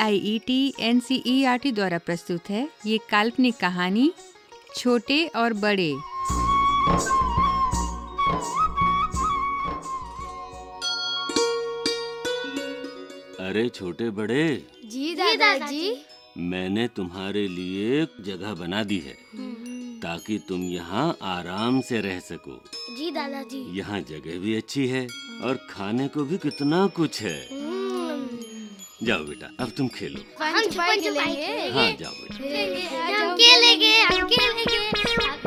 I E T N C E R T द्वारा प्रस्तुत है। ये काल्पनिक कहानी छोटे और बड़े। अरे छोटे बड़े। जी दादाजी। मैंने तुम्हारे लिए एक जगह बना दी है ताकि तुम यहाँ आराम से रह सको। जी दादाजी। यहाँ जगह भी अच्छी है और खाने को भी कितना कुछ है। जाओ बेटा अब तुम खेलो। हम छुपाई खेलेंगे। हाँ जाओ बेटा। हम खेलेंगे हम खेलेंगे।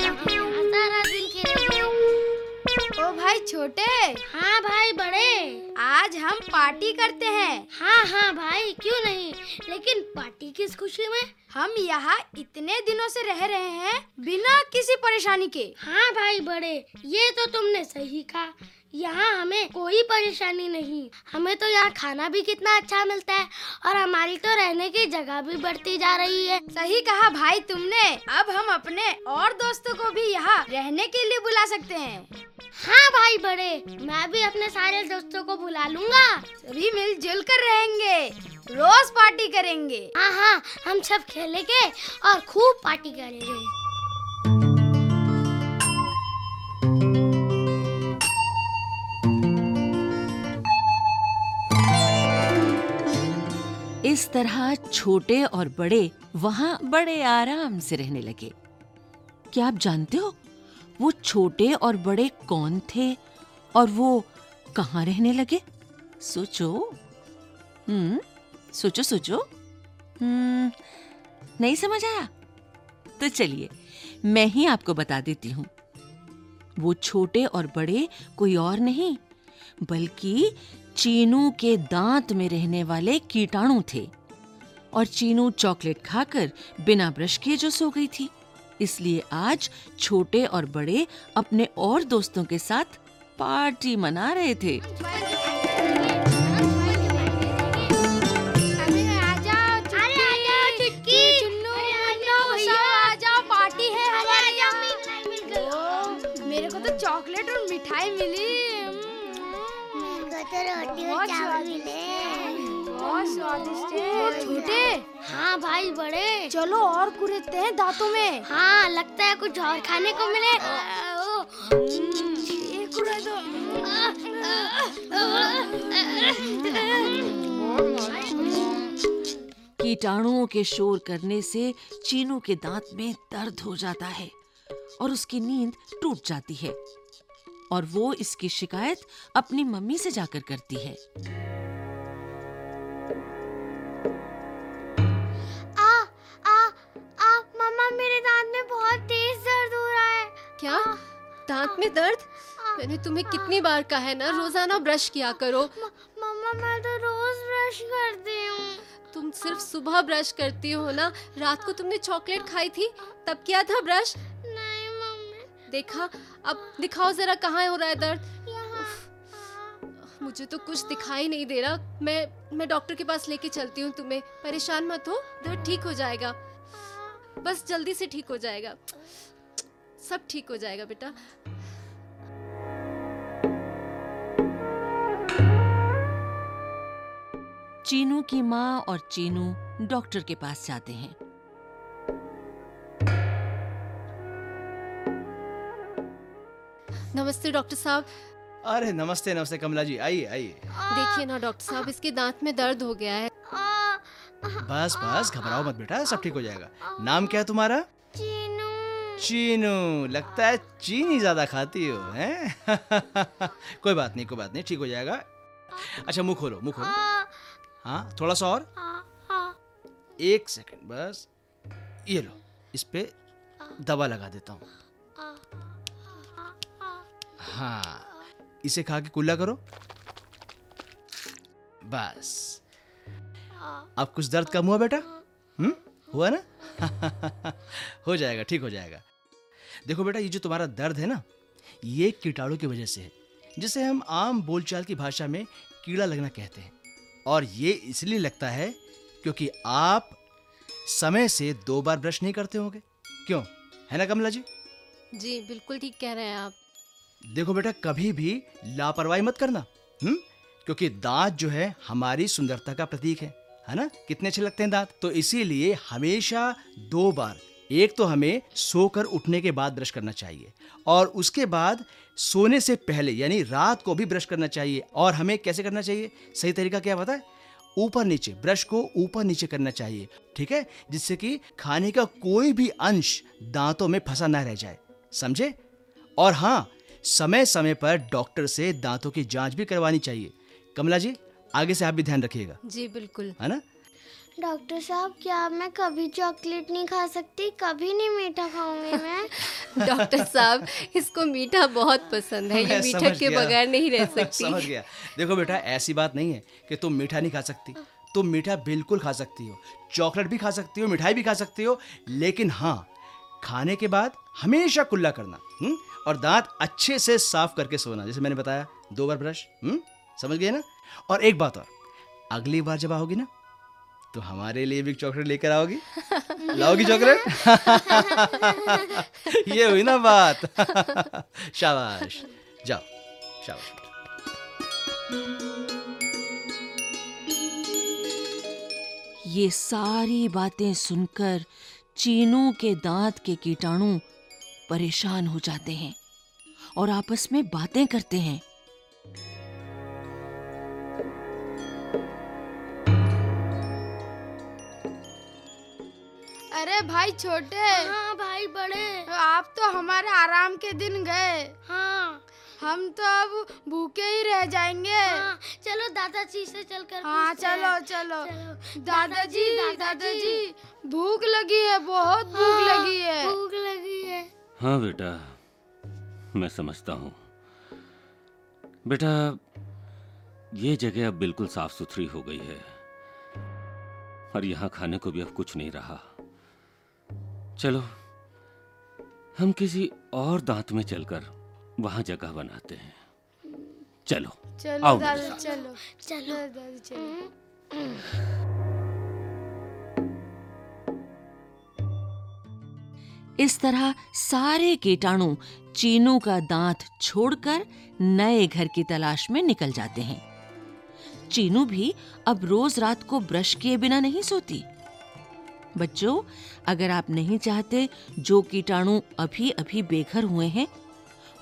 सारा दिन खेलेंगे। ओ भाई छोटे। हाँ भाई बड़े। आज हम पार्टी करते हैं। हाँ हाँ भाई क्यों नहीं? लेकिन पार्टी किस खुशी में? हम यहाँ इतने दिनों से रह रहे हैं बिना किसी परेशानी के। हाँ भाई बड़े। ये तो तुमने सही कहा। यहाँ हमें कोई परेशानी नहीं। हमें तो यहाँ खाना भी कितना अच्छा मिलता है और हमारी तो रहने की जगह भी बढ़ती जा रही है। सही कहा भाई तुमने। अब हम अपने और दोस्तों को भी यहाँ रहने के लिए बुला सकते हैं। हाँ भाई बड़े मैं भी अपने सारे दोस्तों को बुला लूँगा। सभी मिलजुल कर रहेंगे रोज पार्टी करेंगे। हाँ हाँ हम सब खेलेंगे और खूब पार्टी करेंगे। इस तरह छोटे और बड़े वहाँ बड़े आराम से रहने लगे। क्या आप जानते हो, वो छोटे और बड़े कौन थे और वो कहाँ रहने लगे? सोचो। हम्म सोचो सोचो। हम्म नहीं समझ आया? तो चलिए, मैं ही आपको बता देती हूँ। वो छोटे और बड़े कोई और नहीं, बल्कि चीनू के दांत में रहने वाले कीटाणु थे और चीनू चॉकलेट खाकर बिना ब्रश किए जो सो गई थी। इसलिए आज छोटे और बड़े अपने और दोस्तों के साथ पार्टी मना रहे थे। है तो चॉकलेट और मिठाई मिली। तो रोटी और चावल स्वादिष्ट मिले बहुत स्वादिष्ट है। छोटे? हाँ भाई बड़े। चलो और कुरेदते हैं दांतों में। हाँ लगता है कुछ और खाने को मिले। कुरेदो कीटाणुओं के शोर करने से चीनू के दांत में दर्द हो जाता है और उसकी नींद टूट जाती है। और वो इसकी शिकायत अपनी मम्मी से जाकर करती है। आ आ आ मम्मा मेरे दांत में बहुत तेज दर्द हो रहा है। क्या? दांत में दर्द? मैंने तुम्हें कितनी बार कहा है ना रोज़ाना ब्रश किया करो। म- मम्मा मैं तो रोज ब्रश करती हूँ। तुम सिर्फ़ सुबह ब्रश करती हो ना रात को तुमने चॉकलेट खाई थी तब किया था ब्रश? देखा? अब दिखाओ जरा कहाँ हो रहा है दर्द? मुझे तो कुछ दिखाई नहीं दे रहा। मैं मैं डॉक्टर के पास लेके चलती हूँ तुम्हें। परेशान मत हो दर्द ठीक हो जाएगा। बस जल्दी से ठीक हो जाएगा। सब ठीक हो जाएगा बेटा। चीनू की माँ और चीनू डॉक्टर के पास जाते हैं। नमस्ते डॉक्टर साहब। अरे नमस्ते नमस्ते कमला जी। आइए आइए। देखिए ना डॉक्टर साहब इसके दांत में दर्द हो गया है। बस बस घबराओ मत बेटा सब ठीक हो जाएगा। नाम क्या है तुम्हारा? चीनू। चीनू लगता है चीनी ज़्यादा खाती हो हैं? कोई बात नहीं कोई बात नहीं ठीक हो जाएगा। अच्छा मुँह खोलो मुँह खोलो। हाँ थोड़ा सा और। एक सेकंड बस। ये लो इस पे दवा लगा देता हूँ। हाँ। इसे खा के कुल्ला करो। बस। आ, अब कुछ दर्द कम हुआ बेटा? हम्म हुआ ना? हो जाएगा ठीक हो जाएगा। देखो बेटा ये जो तुम्हारा दर्द है ना ये कीटाणु की वजह से है जिसे हम आम बोलचाल की भाषा में कीड़ा लगना कहते हैं। और ये इसलिए लगता है क्योंकि आप समय से दो बार ब्रश नहीं करते होंगे। क्यों? है ना कमला जी? जी बिल्कुल ठीक कह रहे हैं आप। देखो बेटा, कभी भी लापरवाही मत करना हम्म? क्योंकि दांत जो है हमारी सुंदरता का प्रतीक है है ना? कितने अच्छे लगते हैं दांत। तो इसीलिए हमेशा दो बार, एक तो हमें सोकर उठने के बाद ब्रश करना चाहिए, और उसके बाद सोने से पहले, यानी रात को भी ब्रश करना चाहिए, और हमें कैसे करना चाहिए? सही तरीका क्या पता है? ऊपर नीचे, ब्रश को ऊपर नीचे करना चाहिए, ठीक है? जिससे कि खाने का कोई भी अंश दांतों में फंसा ना रह जाए, समझे? और हाँ समय समय पर डॉक्टर से दांतों की जाँच भी करवानी चाहिए। कमला जी आगे से आप भी ध्यान रखिएगा। जी बिल्कुल। है ना? डॉक्टर साहब क्या मैं कभी चॉकलेट नहीं खा सकती? कभी नहीं मीठा खाऊँगी मैं? डॉक्टर साहब इसको मीठा बहुत पसंद है। ये मीठा के बगैर नहीं रह सकती। समझ गया। देखो बेटा ऐसी बात नहीं है कि तुम मीठा नहीं खा सकती। तुम मीठा बिल्कुल खा सकती हो। चॉकलेट भी खा सकती हो मिठाई भी खा सकती हो। लेकिन हाँ खाने के बाद हमेशा कुल्ला करना हुँ? और दांत अच्छे से साफ़ करके सोना, जैसे मैंने बताया, दो बार ब्रश हुँ? समझ गए ना? और एक बात और, अगली बार जब आओगी ना तो हमारे लिए भी चॉकलेट लेकर आओगी। लाओगी चॉकलेट? ये हुई ना बात। शाबाश। जाओ, शाबाश। ये सारी बातें सुनकर चीनू के दांत के कीटाणु परेशान हो जाते हैं और आपस में बातें करते हैं। अरे भाई छोटे। हाँ भाई बड़े। आप तो हमारे आराम के दिन गए। हाँ। हम तो अब भूखे ही रह जाएँगे। हाँ चलो दादाजी से चलकर हाँ चलो चलो। चलो। दादाजी दादाजी, भूख लगी है बहुत भूख हाँ, लगी है। भूख लगी है। हाँ बेटा मैं समझता हूँ। बेटा ये जगह अब बिल्कुल साफ़ सुथरी हो गई है और यहाँ खाने को भी अब कुछ नहीं रहा। चलो हम किसी और दांत में चलकर वहाँ जगह बनाते हैं। चलो चलो आओ दादा। चलो। चलो। दादा चलो। इस तरह सारे कीटाणु चीनू का दांत छोड़कर नए घर की तलाश में निकल जाते हैं। चीनू भी अब रोज रात को ब्रश किए बिना नहीं सोती। बच्चों, अगर आप नहीं चाहते जो कीटाणु अभी अभी बेघर हुए हैं,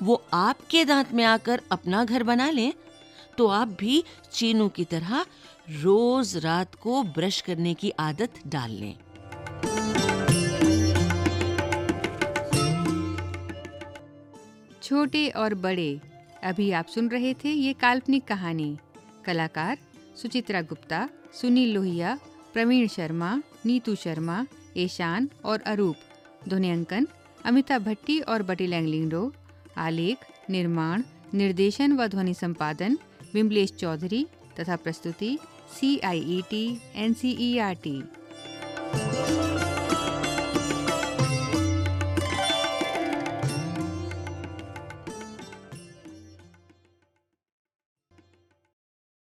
वो आपके दांत में आकर अपना घर बना लें तो आप भी चीनू की तरह रोज रात को ब्रश करने की आदत डाल लें। छोटे और बड़े। अभी आप सुन रहे थे ये काल्पनिक कहानी। कलाकार सुचित्रा गुप्ता, सुनील लोहिया, प्रवीण शर्मा, नीतू शर्मा, ईशान और अरूप। ध्वनियांकन अमिताभ भट्टी और बटी लैंगलिंगडो। आलेख, निर्माण, निर्देशन व ध्वनि संपादन विमलेश चौधरी तथा प्रस्तुति C I E T N C E R T